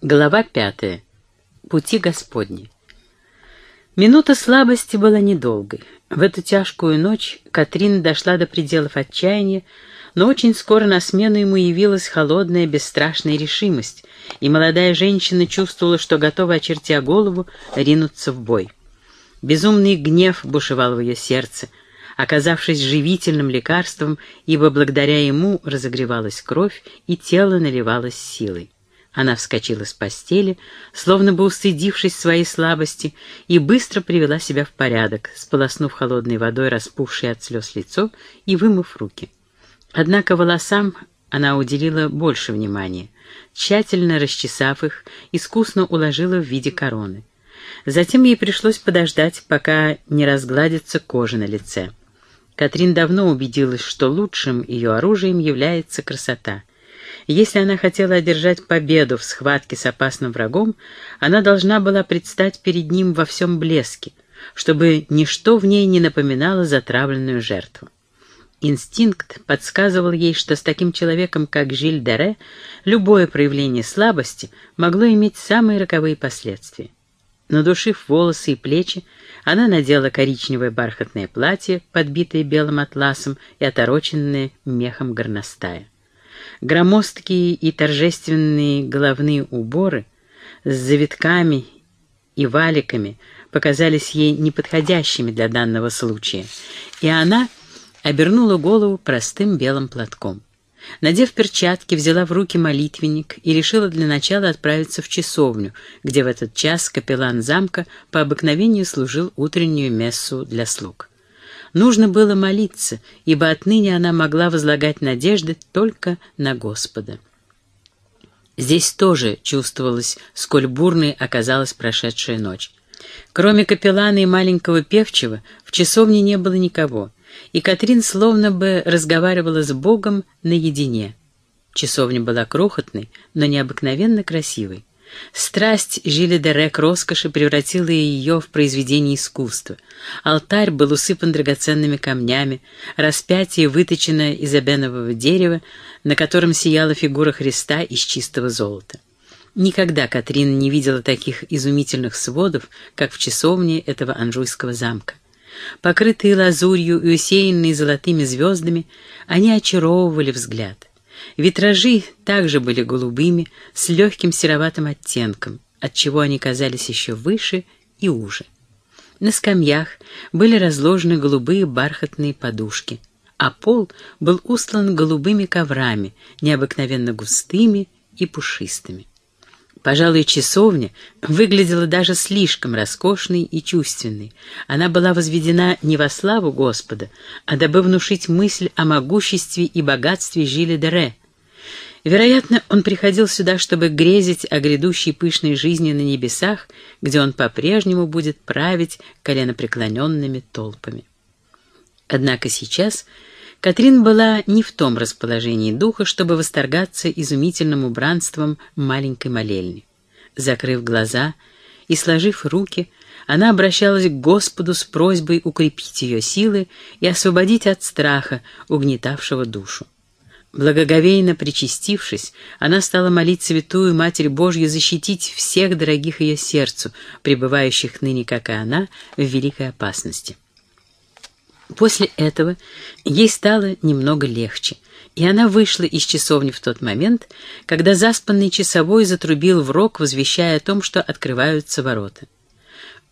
Глава пятая. Пути Господни. Минута слабости была недолгой. В эту тяжкую ночь Катрин дошла до пределов отчаяния, но очень скоро на смену ему явилась холодная, бесстрашная решимость, и молодая женщина чувствовала, что готова, очертя голову, ринуться в бой. Безумный гнев бушевал в ее сердце, оказавшись живительным лекарством, ибо благодаря ему разогревалась кровь и тело наливалось силой. Она вскочила с постели, словно бы устыдившись своей слабости, и быстро привела себя в порядок, сполоснув холодной водой распухшее от слез лицо и вымыв руки. Однако волосам она уделила больше внимания. Тщательно расчесав их, искусно уложила в виде короны. Затем ей пришлось подождать, пока не разгладится кожа на лице. Катрин давно убедилась, что лучшим ее оружием является красота. Если она хотела одержать победу в схватке с опасным врагом, она должна была предстать перед ним во всем блеске, чтобы ничто в ней не напоминало затравленную жертву. Инстинкт подсказывал ей, что с таким человеком, как Жиль Дере, любое проявление слабости могло иметь самые роковые последствия. Надушив волосы и плечи, она надела коричневое бархатное платье, подбитое белым атласом и отороченное мехом горностая. Громоздкие и торжественные головные уборы с завитками и валиками показались ей неподходящими для данного случая, и она обернула голову простым белым платком. Надев перчатки, взяла в руки молитвенник и решила для начала отправиться в часовню, где в этот час капеллан замка по обыкновению служил утреннюю мессу для слуг. Нужно было молиться, ибо отныне она могла возлагать надежды только на Господа. Здесь тоже чувствовалось, сколь бурной оказалась прошедшая ночь. Кроме капеллана и маленького певчего, в часовне не было никого, и Катрин словно бы разговаривала с Богом наедине. Часовня была крохотной, но необыкновенно красивой. Страсть Жиля де к роскоши превратила ее в произведение искусства. Алтарь был усыпан драгоценными камнями, распятие выточено из обенового дерева, на котором сияла фигура Христа из чистого золота. Никогда Катрин не видела таких изумительных сводов, как в часовне этого анжуйского замка. Покрытые лазурью и усеянные золотыми звездами, они очаровывали взгляд. Витражи также были голубыми, с легким сероватым оттенком, отчего они казались еще выше и уже. На скамьях были разложены голубые бархатные подушки, а пол был устлан голубыми коврами, необыкновенно густыми и пушистыми. Пожалуй, часовня выглядела даже слишком роскошной и чувственной. Она была возведена не во славу Господа, а дабы внушить мысль о могуществе и богатстве Жиля де Ре. Вероятно, он приходил сюда, чтобы грезить о грядущей пышной жизни на небесах, где он по-прежнему будет править коленопреклоненными толпами. Однако сейчас Катрин была не в том расположении духа, чтобы восторгаться изумительным убранством маленькой молельни. Закрыв глаза и сложив руки, она обращалась к Господу с просьбой укрепить ее силы и освободить от страха, угнетавшего душу. Благоговейно причастившись, она стала молить Святую Матерь Божью защитить всех дорогих ее сердцу, пребывающих ныне, как и она, в великой опасности. После этого ей стало немного легче, и она вышла из часовни в тот момент, когда заспанный часовой затрубил в рог, возвещая о том, что открываются ворота.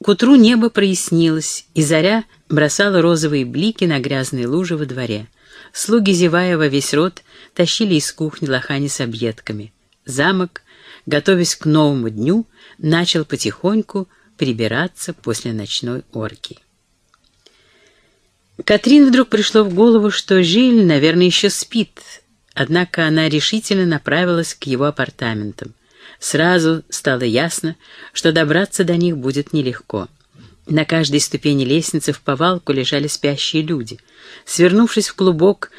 К утру небо прояснилось, и заря бросала розовые блики на грязные лужи во дворе. Слуги, зевая во весь рот, тащили из кухни лохани с объедками. Замок, готовясь к новому дню, начал потихоньку прибираться после ночной оргии. Катрин вдруг пришло в голову, что Жиль, наверное, еще спит, однако она решительно направилась к его апартаментам. Сразу стало ясно, что добраться до них будет нелегко. На каждой ступени лестницы в повалку лежали спящие люди. Свернувшись в клубок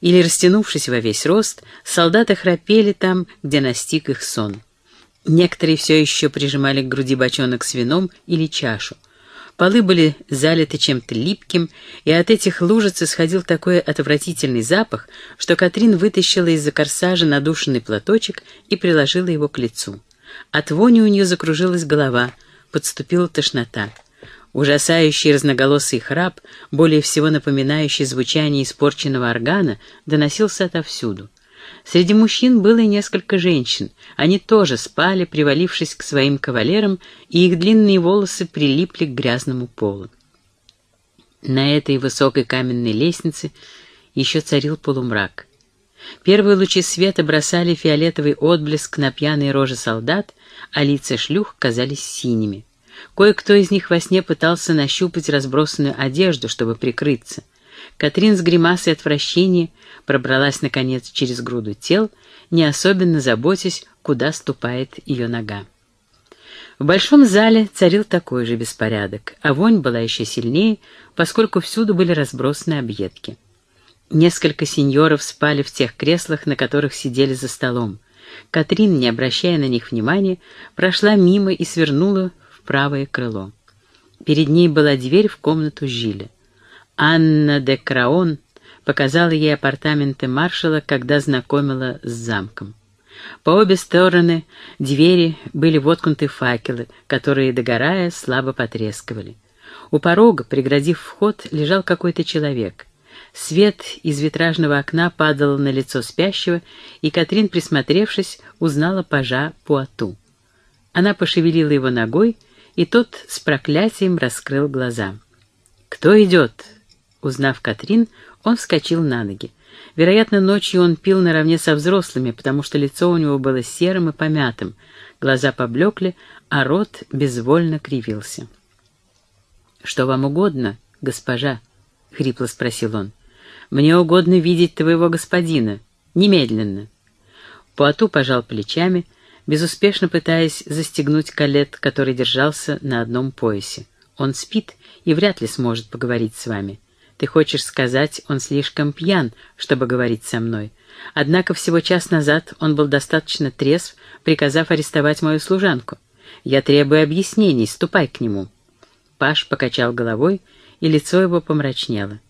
или растянувшись во весь рост, солдаты храпели там, где настиг их сон. Некоторые все еще прижимали к груди бочонок с вином или чашу. Полы были залиты чем-то липким, и от этих лужиц исходил такой отвратительный запах, что Катрин вытащила из-за корсажа надушенный платочек и приложила его к лицу. От вони у нее закружилась голова, подступила тошнота. Ужасающий разноголосый храп, более всего напоминающий звучание испорченного органа, доносился отовсюду. Среди мужчин было и несколько женщин. Они тоже спали, привалившись к своим кавалерам, и их длинные волосы прилипли к грязному полу. На этой высокой каменной лестнице еще царил полумрак. Первые лучи света бросали фиолетовый отблеск на пьяные рожи солдат, а лица шлюх казались синими. Кое-кто из них во сне пытался нащупать разбросанную одежду, чтобы прикрыться. Катрин с гримасой отвращения пробралась, наконец, через груду тел, не особенно заботясь, куда ступает ее нога. В большом зале царил такой же беспорядок, а вонь была еще сильнее, поскольку всюду были разбросаны объедки. Несколько сеньоров спали в тех креслах, на которых сидели за столом. Катрин, не обращая на них внимания, прошла мимо и свернула в правое крыло. Перед ней была дверь в комнату Жиля. Анна де Краон показала ей апартаменты маршала, когда знакомила с замком. По обе стороны двери были воткнуты факелы, которые, догорая, слабо потрескивали. У порога, преградив вход, лежал какой-то человек. Свет из витражного окна падал на лицо спящего, и Катрин, присмотревшись, узнала пажа Пуату. Она пошевелила его ногой, и тот с проклятием раскрыл глаза. «Кто идет?» Узнав Катрин, он вскочил на ноги. Вероятно, ночью он пил наравне со взрослыми, потому что лицо у него было серым и помятым, глаза поблекли, а рот безвольно кривился. «Что вам угодно, госпожа?» — хрипло спросил он. «Мне угодно видеть твоего господина. Немедленно». Пуату пожал плечами, безуспешно пытаясь застегнуть калет, который держался на одном поясе. «Он спит и вряд ли сможет поговорить с вами. Ты хочешь сказать, он слишком пьян, чтобы говорить со мной. Однако всего час назад он был достаточно трезв, приказав арестовать мою служанку. Я требую объяснений, ступай к нему». Паш покачал головой, и лицо его помрачнело.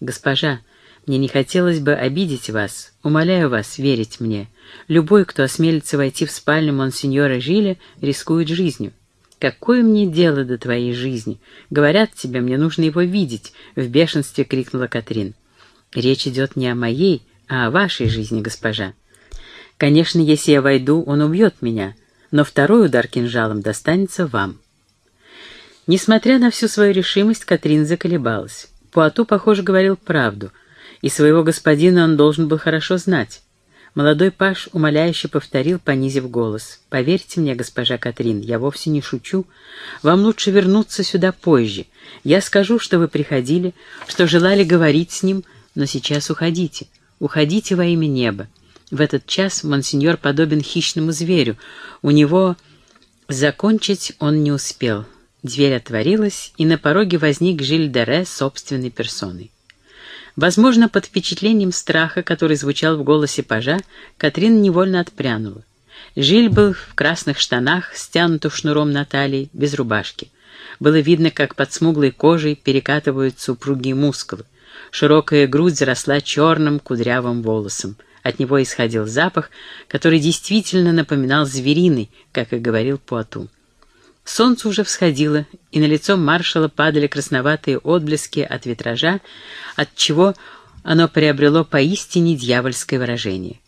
«Госпожа, мне не хотелось бы обидеть вас. Умоляю вас верить мне. Любой, кто осмелится войти в спальню монсеньора Жиля, рискует жизнью. «Какое мне дело до твоей жизни? Говорят тебе, мне нужно его видеть!» — в бешенстве крикнула Катрин. «Речь идет не о моей, а о вашей жизни, госпожа. Конечно, если я войду, он убьет меня, но второй удар кинжалом достанется вам». Несмотря на всю свою решимость, Катрин заколебалась. Пуату, похоже, говорил правду, и своего господина он должен был хорошо знать. Молодой паш умоляюще повторил, понизив голос. «Поверьте мне, госпожа Катрин, я вовсе не шучу. Вам лучше вернуться сюда позже. Я скажу, что вы приходили, что желали говорить с ним, но сейчас уходите. Уходите во имя неба. В этот час монсеньор подобен хищному зверю. У него... Закончить он не успел. Дверь отворилась, и на пороге возник Жиль Дере собственной персоной. Возможно, под впечатлением страха, который звучал в голосе пажа, Катрин невольно отпрянула. Жиль был в красных штанах, стянутых шнуром на талии, без рубашки. Было видно, как под смуглой кожей перекатываются упругие мускулы. Широкая грудь заросла черным кудрявым волосом. От него исходил запах, который действительно напоминал звериный, как и говорил Пуату. Солнце уже всходило, и на лицо маршала падали красноватые отблески от витража, отчего оно приобрело поистине дьявольское выражение.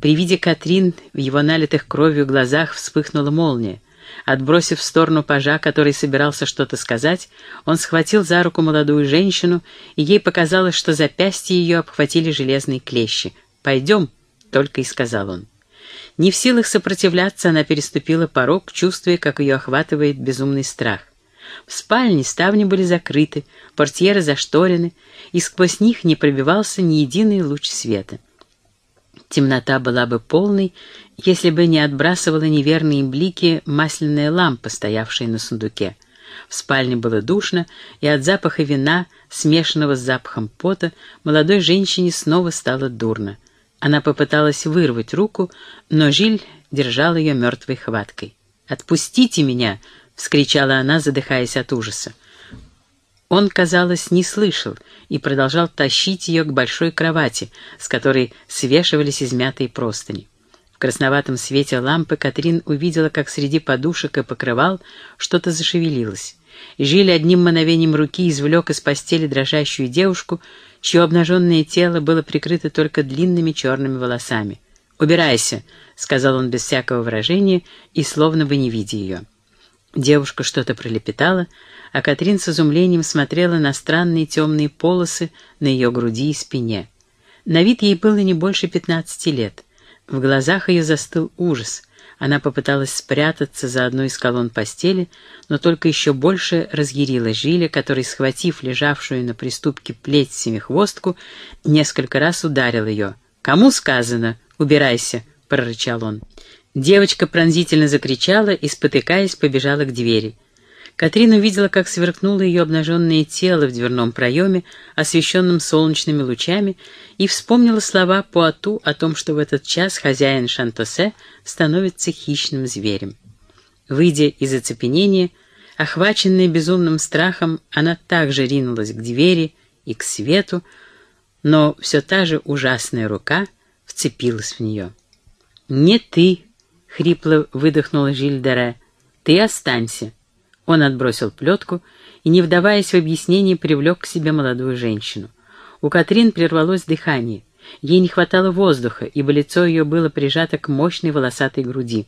При виде Катрин в его налитых кровью глазах вспыхнула молния. Отбросив в сторону пажа, который собирался что-то сказать, он схватил за руку молодую женщину, и ей показалось, что запястье ее обхватили железные клещи. «Пойдем», — только и сказал он. Не в силах сопротивляться, она переступила порог, чувствуя, как ее охватывает безумный страх. В спальне ставни были закрыты, портьеры зашторены, и сквозь них не пробивался ни единый луч света. Темнота была бы полной, если бы не отбрасывала неверные блики масляная лампа, стоявшая на сундуке. В спальне было душно, и от запаха вина, смешанного с запахом пота, молодой женщине снова стало дурно. Она попыталась вырвать руку, но Жиль держал ее мертвой хваткой. «Отпустите меня!» — вскричала она, задыхаясь от ужаса. Он, казалось, не слышал и продолжал тащить ее к большой кровати, с которой свешивались измятые простыни. В красноватом свете лампы Катрин увидела, как среди подушек и покрывал что-то зашевелилось. Жиль одним мановением руки извлек из постели дрожащую девушку, чье обнаженное тело было прикрыто только длинными черными волосами. «Убирайся», — сказал он без всякого выражения и словно бы не видя ее. Девушка что-то пролепетала, а Катрин с изумлением смотрела на странные темные полосы на ее груди и спине. На вид ей было не больше пятнадцати лет. В глазах ее застыл ужас. Она попыталась спрятаться за одной из колонн постели, но только еще больше разъярила Жиля, который, схватив лежавшую на приступке плеть семихвостку, несколько раз ударил ее. «Кому сказано? Убирайся!» — прорычал он. Девочка пронзительно закричала и, спотыкаясь, побежала к двери. Катрин увидела, как сверкнуло ее обнаженное тело в дверном проеме, освещенном солнечными лучами, и вспомнила слова Пуату о том, что в этот час хозяин Шантосе становится хищным зверем. Выйдя из оцепенения, охваченная безумным страхом, она также ринулась к двери и к свету, но все та же ужасная рука вцепилась в нее. «Не ты!» — хрипло выдохнула Жильдере. «Ты останься!» Он отбросил плетку и, не вдаваясь в объяснение, привлек к себе молодую женщину. У Катрин прервалось дыхание. Ей не хватало воздуха, ибо лицо ее было прижато к мощной волосатой груди.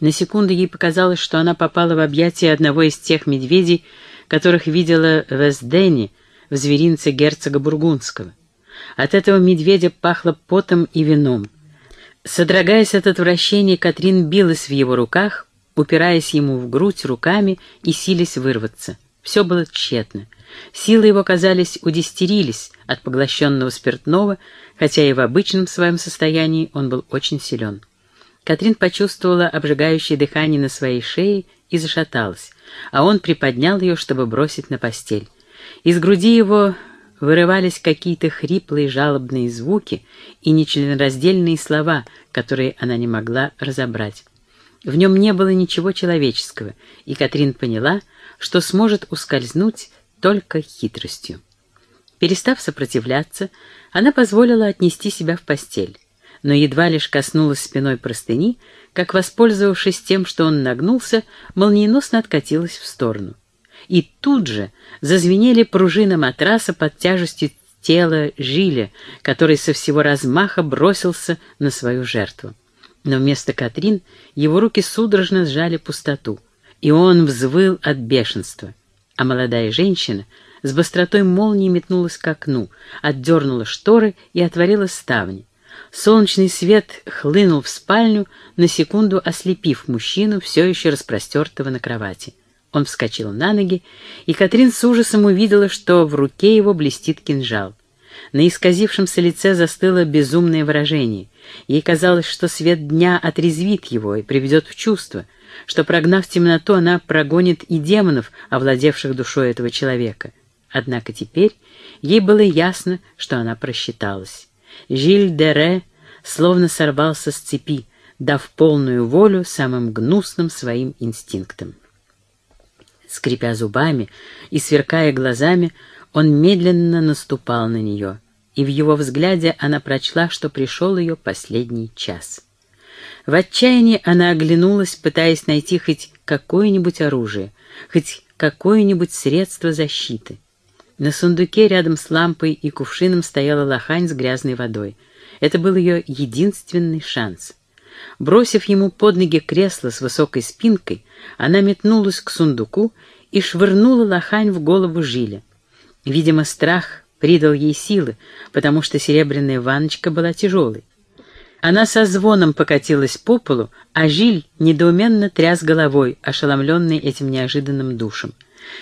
На секунду ей показалось, что она попала в объятия одного из тех медведей, которых видела в Эсдене, в зверинце герцога Бургундского. От этого медведя пахло потом и вином. Содрогаясь от отвращения, Катрин билась в его руках, упираясь ему в грудь руками и сились вырваться. Все было тщетно. Силы его, казались, удестерились от поглощенного спиртного, хотя и в обычном своем состоянии он был очень силен. Катрин почувствовала обжигающее дыхание на своей шее и зашаталась, а он приподнял ее, чтобы бросить на постель. Из груди его вырывались какие-то хриплые жалобные звуки и нечленораздельные слова, которые она не могла разобрать. В нем не было ничего человеческого, и Катрин поняла, что сможет ускользнуть только хитростью. Перестав сопротивляться, она позволила отнести себя в постель, но едва лишь коснулась спиной простыни, как, воспользовавшись тем, что он нагнулся, молниеносно откатилась в сторону. И тут же зазвенели пружины матраса под тяжестью тела Жиля, который со всего размаха бросился на свою жертву но вместо Катрин его руки судорожно сжали пустоту, и он взвыл от бешенства. А молодая женщина с быстротой молнии метнулась к окну, отдернула шторы и отворила ставни. Солнечный свет хлынул в спальню, на секунду ослепив мужчину, все еще распростертого на кровати. Он вскочил на ноги, и Катрин с ужасом увидела, что в руке его блестит кинжал. На исказившемся лице застыло безумное выражение. Ей казалось, что свет дня отрезвит его и приведет в чувство, что, прогнав темноту, она прогонит и демонов, овладевших душой этого человека. Однако теперь ей было ясно, что она просчиталась. Жиль де Ре словно сорвался с цепи, дав полную волю самым гнусным своим инстинктам. Скрипя зубами и сверкая глазами, он медленно наступал на нее, и в его взгляде она прочла, что пришел ее последний час. В отчаянии она оглянулась, пытаясь найти хоть какое-нибудь оружие, хоть какое-нибудь средство защиты. На сундуке рядом с лампой и кувшином стояла лохань с грязной водой. Это был ее единственный шанс. Бросив ему под ноги кресло с высокой спинкой, она метнулась к сундуку и швырнула лохань в голову Жиля. Видимо, страх придал ей силы, потому что серебряная ванночка была тяжелой. Она со звоном покатилась по полу, а Жиль недоуменно тряс головой, ошеломленный этим неожиданным душем.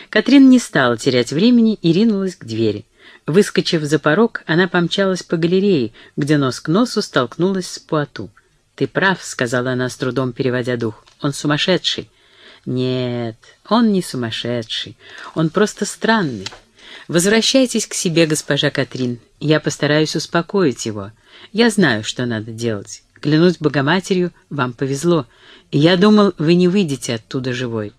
Катрин не стала терять времени и ринулась к двери. Выскочив за порог, она помчалась по галерее, где нос к носу столкнулась с Пуату. «Ты прав», — сказала она с трудом, переводя дух. «Он сумасшедший». «Нет, он не сумасшедший. Он просто странный. «Возвращайтесь к себе, госпожа Катрин. Я постараюсь успокоить его. Я знаю, что надо делать. Клянусь Богоматерью, вам повезло. Я думал, вы не выйдете оттуда живой».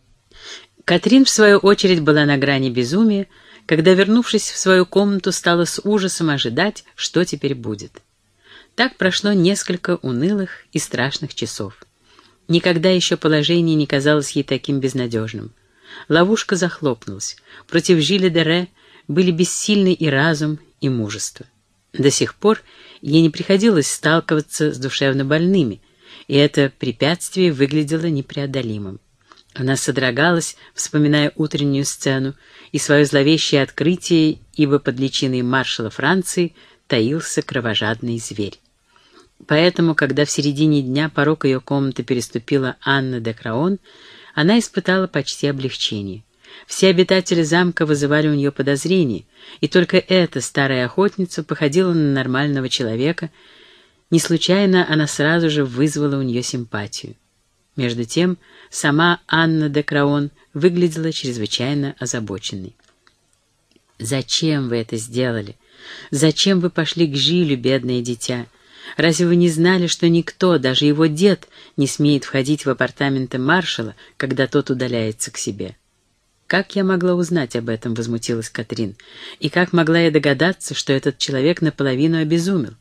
Катрин, в свою очередь, была на грани безумия, когда, вернувшись в свою комнату, стала с ужасом ожидать, что теперь будет. Так прошло несколько унылых и страшных часов. Никогда еще положение не казалось ей таким безнадежным. Ловушка захлопнулась. Против Жиля де Ре были бессильны и разум, и мужество. До сих пор ей не приходилось сталкиваться с душевно больными, и это препятствие выглядело непреодолимым. Она содрогалась, вспоминая утреннюю сцену и свое зловещее открытие, ибо под личиной маршала Франции таился кровожадный зверь. Поэтому, когда в середине дня порог ее комнаты переступила Анна де Краон, она испытала почти облегчение. Все обитатели замка вызывали у нее подозрения, и только эта старая охотница походила на нормального человека. Не случайно она сразу же вызвала у нее симпатию. Между тем, сама Анна де Краон выглядела чрезвычайно озабоченной. «Зачем вы это сделали? Зачем вы пошли к Жилю, бедное дитя? Разве вы не знали, что никто, даже его дед, не смеет входить в апартаменты маршала, когда тот удаляется к себе?» «Как я могла узнать об этом?» — возмутилась Катрин. «И как могла я догадаться, что этот человек наполовину обезумел?»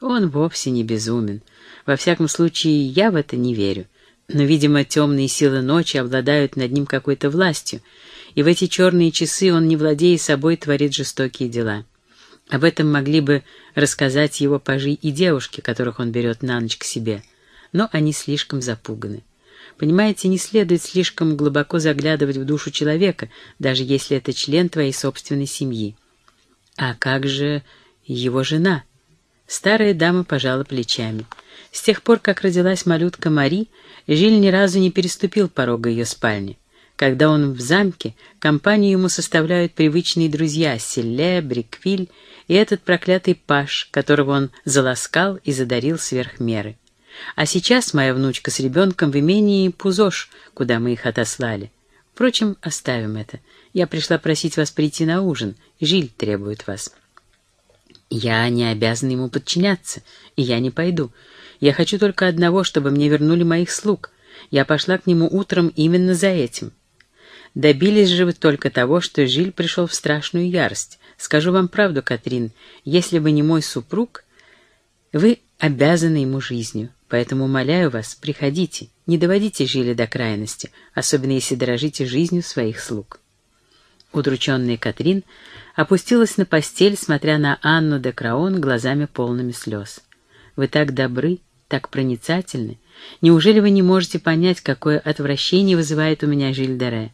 «Он вовсе не безумен. Во всяком случае, я в это не верю. Но, видимо, темные силы ночи обладают над ним какой-то властью, и в эти черные часы он, не владея собой, творит жестокие дела. Об этом могли бы рассказать его пажи и девушки, которых он берет на ночь к себе, но они слишком запуганы. Понимаете, не следует слишком глубоко заглядывать в душу человека, даже если это член твоей собственной семьи. А как же его жена? Старая дама пожала плечами. С тех пор, как родилась малютка Мари, Жиль ни разу не переступил порога ее спальни. Когда он в замке, компанию ему составляют привычные друзья Селле, Бриквиль и этот проклятый паш, которого он заласкал и задарил сверх меры. А сейчас моя внучка с ребенком в имении Пузош, куда мы их отослали. Впрочем, оставим это. Я пришла просить вас прийти на ужин. Жиль требует вас. Я не обязана ему подчиняться, и я не пойду. Я хочу только одного, чтобы мне вернули моих слуг. Я пошла к нему утром именно за этим. Добились же вы только того, что Жиль пришел в страшную ярость. Скажу вам правду, Катрин, если бы не мой супруг, вы обязаны ему жизнью. Поэтому умоляю вас, приходите, не доводите Жиля до крайности, особенно если дорожите жизнью своих слуг. Удрученная Катрин опустилась на постель, смотря на Анну де Краон глазами полными слез. «Вы так добры, так проницательны. Неужели вы не можете понять, какое отвращение вызывает у меня Жильдере?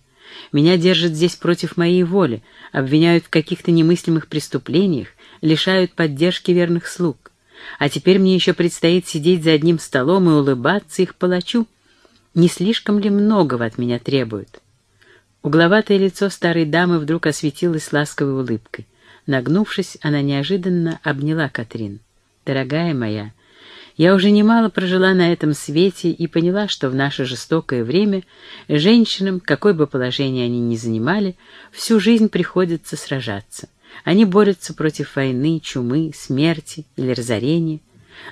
Меня держат здесь против моей воли, обвиняют в каких-то немыслимых преступлениях, лишают поддержки верных слуг. А теперь мне еще предстоит сидеть за одним столом и улыбаться их палачу. Не слишком ли многого от меня требуют? Угловатое лицо старой дамы вдруг осветилось ласковой улыбкой. Нагнувшись, она неожиданно обняла Катрин. «Дорогая моя, я уже немало прожила на этом свете и поняла, что в наше жестокое время женщинам, какое бы положение они ни занимали, всю жизнь приходится сражаться. Они борются против войны, чумы, смерти или разорения.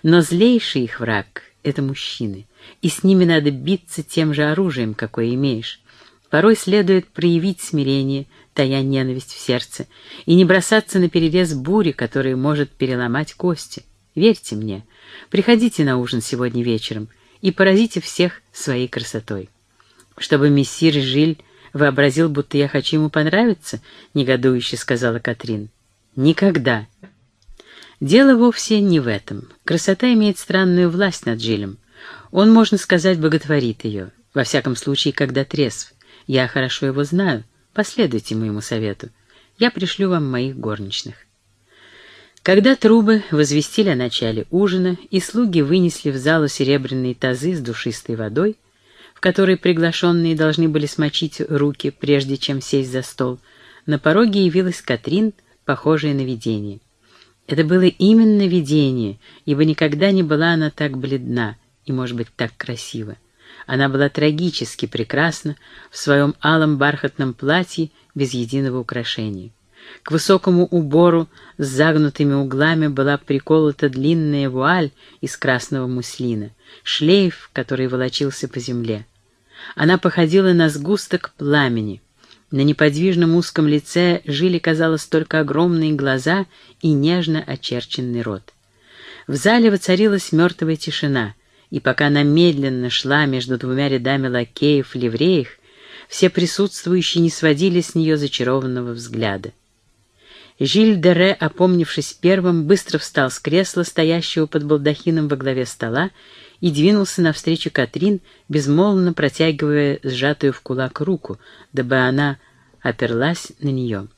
Но злейший их враг — это мужчины, и с ними надо биться тем же оружием, какое имеешь. Порой следует проявить смирение, тая ненависть в сердце, и не бросаться на перерез бури, которая может переломать кости. Верьте мне, приходите на ужин сегодня вечером и поразите всех своей красотой. Чтобы мессир Жиль вообразил, будто я хочу ему понравиться, — негодующе сказала Катрин. Никогда. Дело вовсе не в этом. Красота имеет странную власть над Жилем. Он, можно сказать, боготворит ее, во всяком случае, когда трезв. Я хорошо его знаю. Последуйте моему совету. Я пришлю вам моих горничных. Когда трубы возвестили о начале ужина, и слуги вынесли в залу серебряные тазы с душистой водой, в которой приглашенные должны были смочить руки, прежде чем сесть за стол, на пороге явилась Катрин, похожая на видение. Это было именно видение, ибо никогда не была она так бледна и, может быть, так красива. Она была трагически прекрасна в своем алом бархатном платье без единого украшения. К высокому убору с загнутыми углами была приколота длинная вуаль из красного муслина, шлейф, который волочился по земле. Она походила на сгусток пламени. На неподвижном узком лице жили, казалось, только огромные глаза и нежно очерченный рот. В зале воцарилась мертвая тишина, и пока она медленно шла между двумя рядами лакеев в ливреях, все присутствующие не сводили с нее зачарованного взгляда. Жиль Дере, опомнившись первым, быстро встал с кресла, стоящего под балдахином во главе стола, и двинулся навстречу Катрин, безмолвно протягивая сжатую в кулак руку, дабы она оперлась на нее.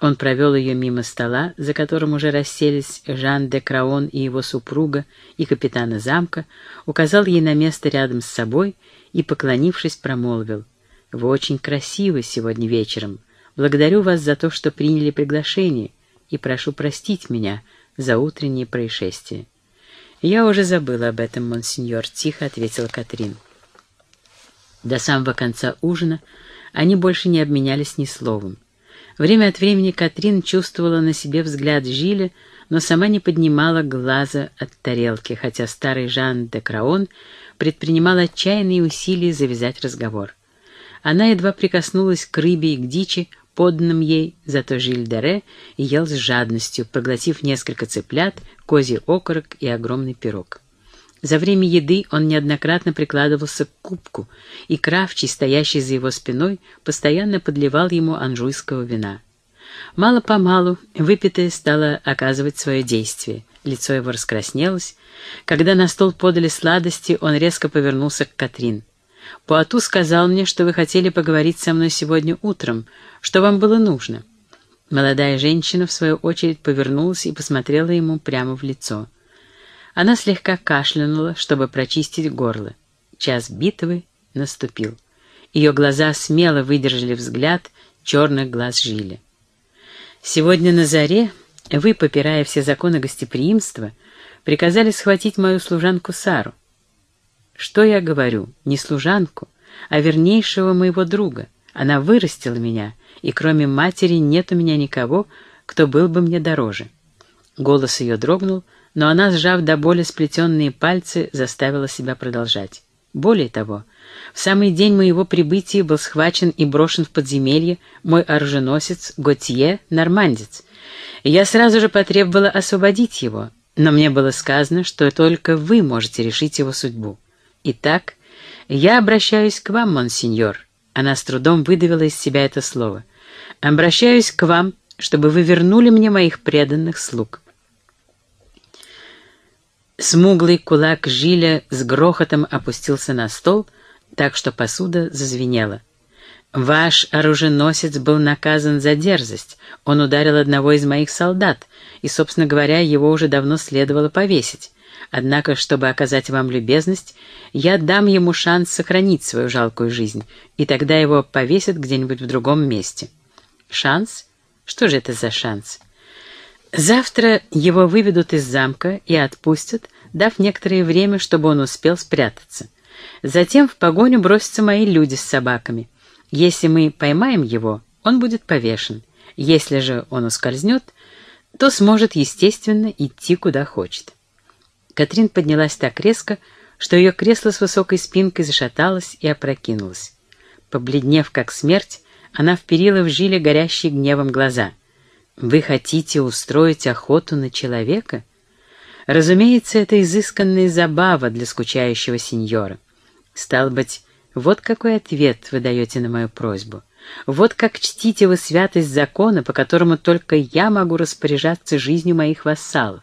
Он провел ее мимо стола, за которым уже расселись Жан де Краон и его супруга, и капитана замка, указал ей на место рядом с собой и, поклонившись, промолвил. «Вы очень красивы сегодня вечером. Благодарю вас за то, что приняли приглашение, и прошу простить меня за утреннее происшествие». «Я уже забыла об этом, монсеньор», — тихо ответила Катрин. До самого конца ужина они больше не обменялись ни словом. Время от времени Катрин чувствовала на себе взгляд Жиля, но сама не поднимала глаза от тарелки, хотя старый Жан де Краон предпринимал отчаянные усилия завязать разговор. Она едва прикоснулась к рыбе и к дичи, подданным ей, зато Жиль Дере ел с жадностью, проглотив несколько цыплят, козий окорок и огромный пирог. За время еды он неоднократно прикладывался к кубку, и Кравчий, стоящий за его спиной, постоянно подливал ему анжуйского вина. Мало-помалу выпитое стало оказывать свое действие. Лицо его раскраснелось. Когда на стол подали сладости, он резко повернулся к Катрин. «Пуату сказал мне, что вы хотели поговорить со мной сегодня утром. Что вам было нужно?» Молодая женщина, в свою очередь, повернулась и посмотрела ему прямо в лицо. Она слегка кашлянула, чтобы прочистить горло. Час битвы наступил. Ее глаза смело выдержали взгляд черных глаз Жиля. «Сегодня на заре вы, попирая все законы гостеприимства, приказали схватить мою служанку Сару. Что я говорю? Не служанку, а вернейшего моего друга. Она вырастила меня, и кроме матери нет у меня никого, кто был бы мне дороже». Голос ее дрогнул, но она, сжав до боли сплетенные пальцы, заставила себя продолжать. Более того, в самый день моего прибытия был схвачен и брошен в подземелье мой оруженосец Готье Нормандец. Я сразу же потребовала освободить его, но мне было сказано, что только вы можете решить его судьбу. Итак, я обращаюсь к вам, монсеньор. Она с трудом выдавила из себя это слово. Обращаюсь к вам, чтобы вы вернули мне моих преданных слуг. Смуглый кулак Жиля с грохотом опустился на стол, так что посуда зазвенела. «Ваш оруженосец был наказан за дерзость. Он ударил одного из моих солдат, и, собственно говоря, его уже давно следовало повесить. Однако, чтобы оказать вам любезность, я дам ему шанс сохранить свою жалкую жизнь, и тогда его повесят где-нибудь в другом месте». «Шанс? Что же это за шанс?» Завтра его выведут из замка и отпустят, дав некоторое время, чтобы он успел спрятаться. Затем в погоню бросятся мои люди с собаками. Если мы поймаем его, он будет повешен. Если же он ускользнет, то сможет, естественно, идти куда хочет. Катрин поднялась так резко, что ее кресло с высокой спинкой зашаталось и опрокинулось. Побледнев как смерть, она вперила в жиле горящие гневом глаза — вы хотите устроить охоту на человека? Разумеется, это изысканная забава для скучающего сеньора. Стал быть, вот какой ответ вы даете на мою просьбу. Вот как чтите вы святость закона, по которому только я могу распоряжаться жизнью моих вассалов.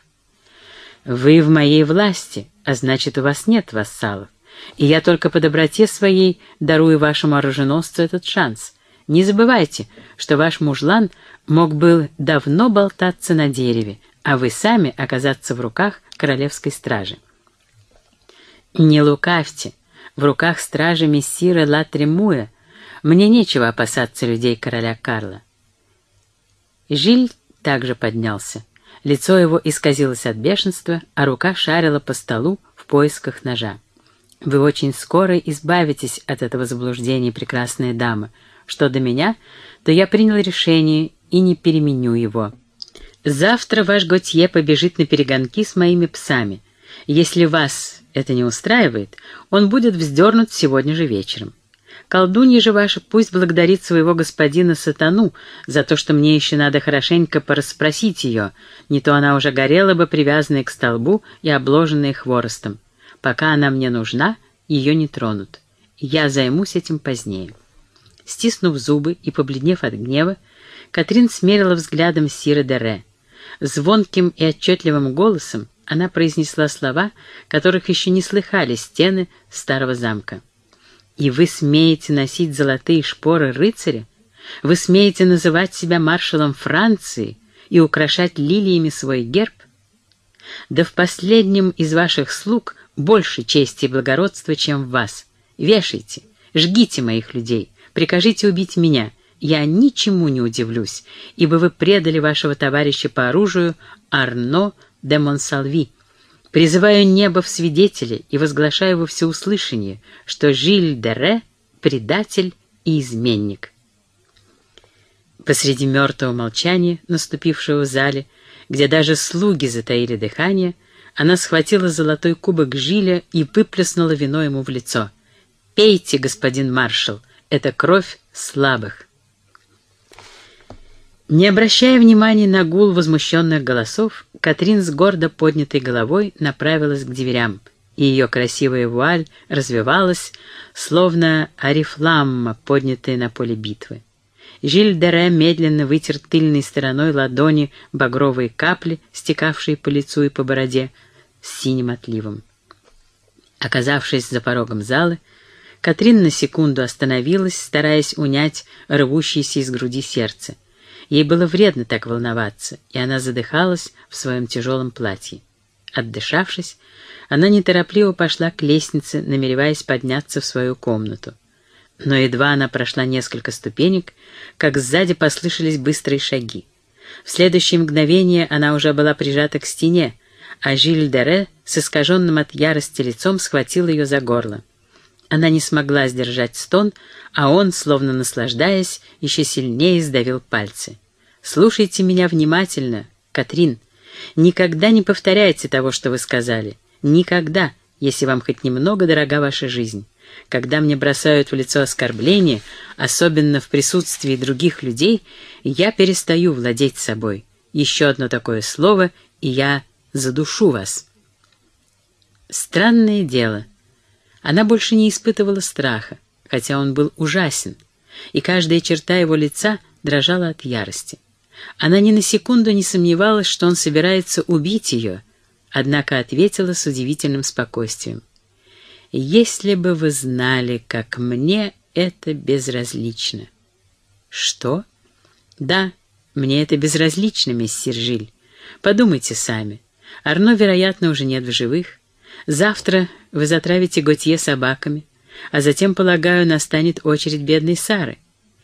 Вы в моей власти, а значит, у вас нет вассалов. И я только по доброте своей дарую вашему оруженосцу этот шанс. Не забывайте, что ваш мужлан мог бы давно болтаться на дереве, а вы сами оказаться в руках королевской стражи. Не лукавьте, в руках стражи мессира Ла Тремуя мне нечего опасаться людей короля Карла. Жиль также поднялся. Лицо его исказилось от бешенства, а рука шарила по столу в поисках ножа. «Вы очень скоро избавитесь от этого заблуждения, прекрасная дама. Что до меня, то я принял решение и не переменю его. Завтра ваш Готье побежит на перегонки с моими псами. Если вас это не устраивает, он будет вздернут сегодня же вечером. Колдунья же ваша пусть благодарит своего господина сатану за то, что мне еще надо хорошенько порасспросить ее, не то она уже горела бы привязанной к столбу и обложенной хворостом. Пока она мне нужна, ее не тронут. Я займусь этим позднее». Стиснув зубы и побледнев от гнева, Катрин смерила взглядом Сира Дере. Звонким и отчетливым голосом она произнесла слова, которых еще не слыхали стены старого замка. «И вы смеете носить золотые шпоры рыцаря? Вы смеете называть себя маршалом Франции и украшать лилиями свой герб? Да в последнем из ваших слуг больше чести и благородства, чем в вас. Вешайте, жгите моих людей, прикажите убить меня. Я ничему не удивлюсь, ибо вы предали вашего товарища по оружию Арно де Монсалви. Призываю небо в свидетели и возглашаю во всеуслышание, что Жиль де Ре — предатель и изменник. Посреди мертвого молчания, наступившего в зале, где даже слуги затаили дыхание, она схватила золотой кубок Жиля и выплеснула вино ему в лицо. «Пейте, господин маршал, это кровь слабых». Не обращая внимания на гул возмущенных голосов, Катрин с гордо поднятой головой направилась к дверям, и ее красивая вуаль развивалась, словно арифламма, поднятая на поле битвы. Жиль Дере медленно вытер тыльной стороной ладони багровые капли, стекавшие по лицу и по бороде, с синим отливом. Оказавшись за порогом зала, Катрин на секунду остановилась, стараясь унять рвущееся из груди сердце — Ей было вредно так волноваться, и она задыхалась в своем тяжелом платье. Отдышавшись, она неторопливо пошла к лестнице, намереваясь подняться в свою комнату. Но едва она прошла несколько ступенек, как сзади послышались быстрые шаги. В следующее мгновение она уже была прижата к стене, а Жиль Дере с искаженным от ярости лицом схватил ее за горло. Она не смогла сдержать стон, а он, словно наслаждаясь, еще сильнее сдавил пальцы. «Слушайте меня внимательно, Катрин. Никогда не повторяйте того, что вы сказали. Никогда, если вам хоть немного дорога ваша жизнь. Когда мне бросают в лицо оскорбления, особенно в присутствии других людей, я перестаю владеть собой. Еще одно такое слово, и я задушу вас». Странное дело — она больше не испытывала страха, хотя он был ужасен, и каждая черта его лица дрожала от ярости. Она ни на секунду не сомневалась, что он собирается убить ее, однако ответила с удивительным спокойствием. «Если бы вы знали, как мне это безразлично». «Что?» «Да, мне это безразлично, миссир Жиль. Подумайте сами. Арно, вероятно, уже нет в живых. Завтра вы затравите Готье собаками, а затем, полагаю, настанет очередь бедной Сары.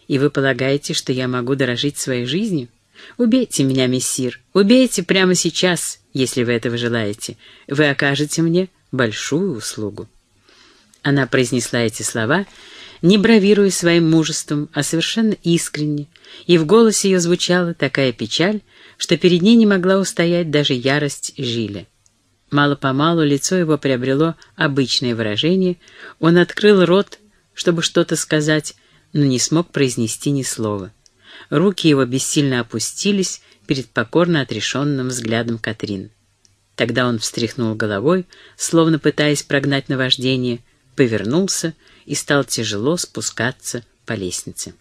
И вы полагаете, что я могу дорожить своей жизнью? Убейте меня, мессир, убейте прямо сейчас, если вы этого желаете. Вы окажете мне большую услугу». Она произнесла эти слова, не бравируя своим мужеством, а совершенно искренне, и в голосе ее звучала такая печаль, что перед ней не могла устоять даже ярость Жиля. Мало-помалу лицо его приобрело обычное выражение, он открыл рот, чтобы что-то сказать, но не смог произнести ни слова. Руки его бессильно опустились перед покорно отрешенным взглядом Катрин. Тогда он встряхнул головой, словно пытаясь прогнать наваждение, повернулся и стал тяжело спускаться по лестнице.